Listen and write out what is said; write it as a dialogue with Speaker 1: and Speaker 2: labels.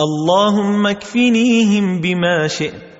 Speaker 1: اللهم اكفنيهم بما شئت.